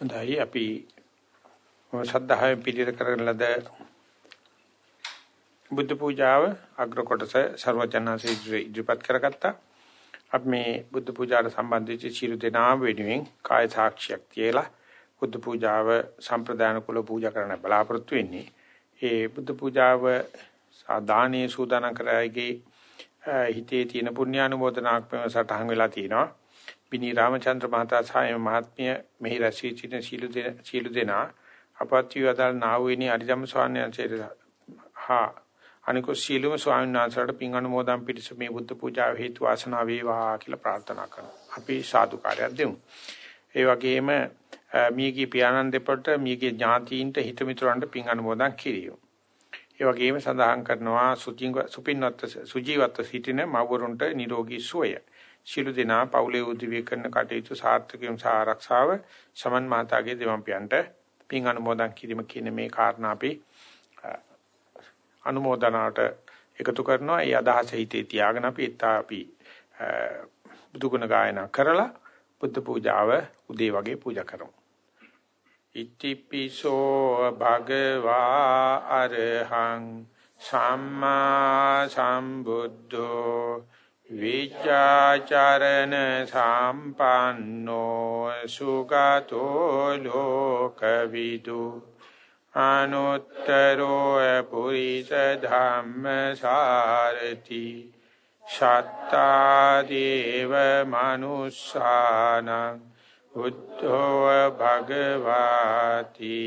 හොඳයි අපි ශ්‍රද්ධාවෙන් පිළිර කරන ලද බුද්ධ පූජාව අග්‍ර කොටස ਸਰවඥාන්සේ ඉදිරිපත් කරගත්තා. අපි මේ බුද්ධ පූජාවට සම්බන්ධ වෙච්ච සියලු දෙනාම වෙනුවෙන් කාය සාක්ෂියක් තියලා බුද්ධ පූජාව සම්ප්‍රදාන කුල පූජා කරන්න බලාපොරොත්තු වෙන්නේ. ඒ බුද්ධ පූජාව සාදානීය සූදානම් කරයිගේ හිතේ තියෙන පුණ්‍යානුමෝදනාක් වෙන සටහන් වෙලා තිනවා. පිනී රාමචන්ද්‍ර මහතා සාය මහත්මිය මෙහි රැසී සිටින සීල දෙන සීල දෙනා අපත්‍ය වදල් නාවෙනි අරිජම් ස්වාමීන් වහන්සේට හා අනිකෝ සීලම ස්වාමීන් වහන්සේලාට පින් අනුමෝදන් පිණිස මේ බුද්ධ පූජාව හේතු වාසනා වේවා කියලා ප්‍රාර්ථනා කරනවා. අපි සාදුකාරයක් දෙමු. ඒ වගේම මියගේ පියාණන් දෙපොට මියගේ ඥාතීන්ට හිතමිතුරන්ට පින් අනුමෝදන් කිරියෝ. ඒ වගේම සඳහන් කරනවා සුපින්වත් සුජීවත්ව සිටින මව්වරුන්ට නිරෝගී සුවය. ශිළු දෙනා පවුලේ උදවිය කරන කටයුතු සාර්ථකවම සහ ආරක්ෂාව සමන් මාතාගේ දෙමම්පියන්ට පින් අනුමෝදන් කිරීම කියන මේ කාරණා අපි අනුමෝදනාවට එකතු කරනවා. ඒ අදහස හිතේ තියාගෙන අපි ඉතා අපි බුදුගුණ ගායනා කරලා බුද්ධ පූජාව උදේ වගේ පූජා කරමු. ඉතිපිසෝ භගවා අරහං සම්මා සම්බුද්ධෝ විචාචරණ සම්පන්නෝ සුගතෝ ලෝකවිදු. අනුත්තරෝ පුරිස ධම්ම සාරති. සත්තා දේව මනුස්සානං බුද්ධෝ භගවාති.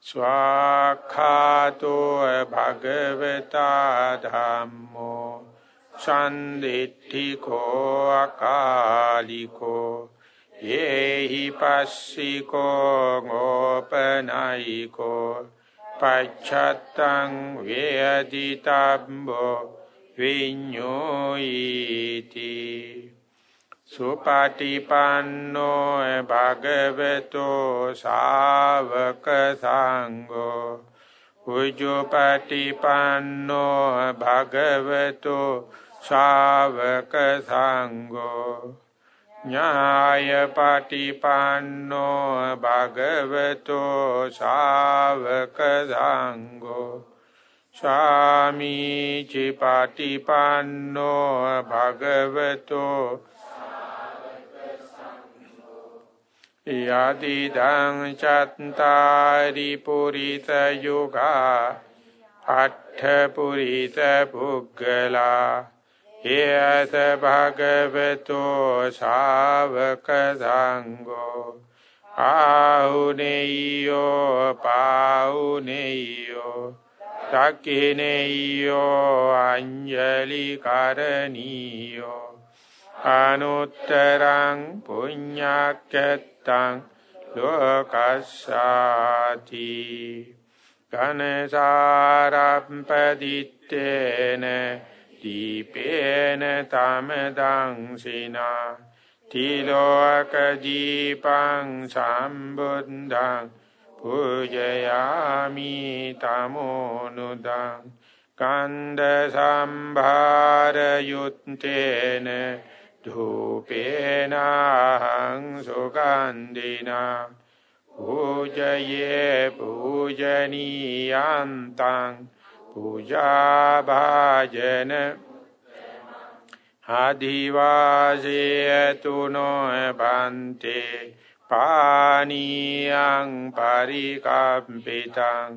ස්වාඛාතෝ භගවතා ධම්මෝ සන්දිට්ඨිකෝ අකාලිකෝ යේහි පස්සිකෝ ගෝපනයිකෝ පච්ඡත්තං වේදිතබ්බෝ විඤ්ඤෝයිති. සුපටිපන්නෝ භගවතෝ ශාවක සංඝෝ උජුපටිපන්නෝ භගවතෝ ශාවක සංඝෝ ඥායපටිපන්නෝ භගවතෝ ශාවක සංඝෝ ස්වාමීචි පටිපන්නෝ භගවතෝ යදිදං චත්තාරි පුරිත යුගා අට්ඨ පුරිත පුග්ගලා හේස භගවතෝ ශාවක සංඝෝ ආහුනේයෝ පාහුනේයෝ තක්කිනේයෝ අංජලි කරණීයෝ අනුත්තරං පුඤ්ඤක්කත්තං ලෝකස්සාති ඝනසාරම්පදිත්තේන දීපේන තමදංසිනා තිලෝක දීපං සම්බුද්ධං පූජයාමි තමෝනුදං කන්ද සම්භාර යුත්තේන ධූපේනං සුගන්ධිනා පූජයේ පූජනීයන්තං පූජා භාජන ආදිවාසීතුනෝ බන්තේ පානීයං පරිකම්පිතං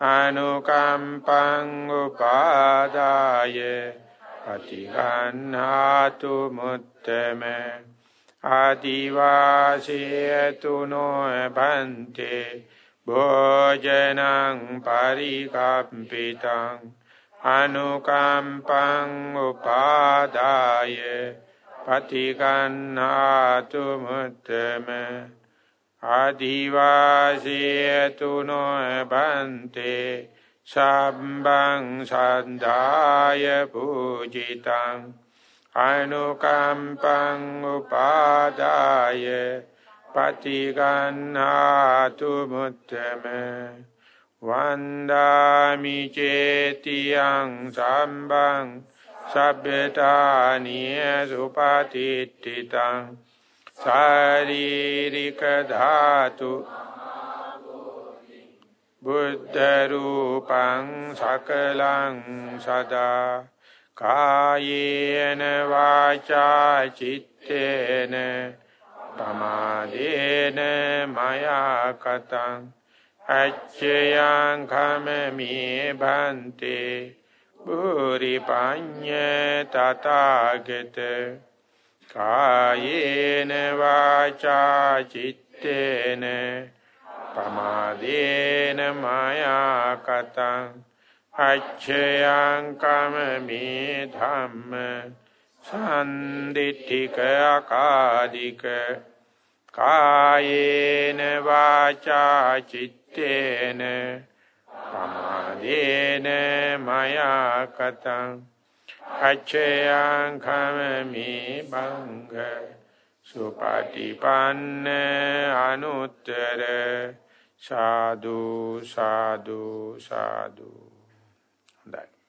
අනුකම්පං උපාදාය අතිගන්නාතු මුත්තම ආදිවාසීතුනෝ බන්තේ භෝජනං පරිකම්පිතං අනුකම්පං උපාදාය පතිකන්නාතු මුත්තම ආදිවාසීතුනෝ බන්තේ සම්බං සන්දාය පූජිතං අනුකම්පං උපාදාය පතිගන්නාතු මුත්තම වන්දාමි චේතියං සම්බං සබ්බතානිය සුපතිට්ඨිතං ශාරීරික ධාතු බුද්ධ රූපං සකලං සදා කායේන වාචා චිත්තේන පමාදේන මයා කතං අච්චයං කමමේ බන්තේ බුරි පඤ්ඤ තථාගත කායේන වාචා චිත්තේන පමාදේන මයා කතං අච්චයං කමමේ ධම්ම සම්දිත්තික අකාදික කායේන වාචා චිත්තේන පමාදේන මයා කතං අච්චයං කමමේ බංග සුපටිපන්න අනුත්තර සාදු සාදු සාදු හොඳයි.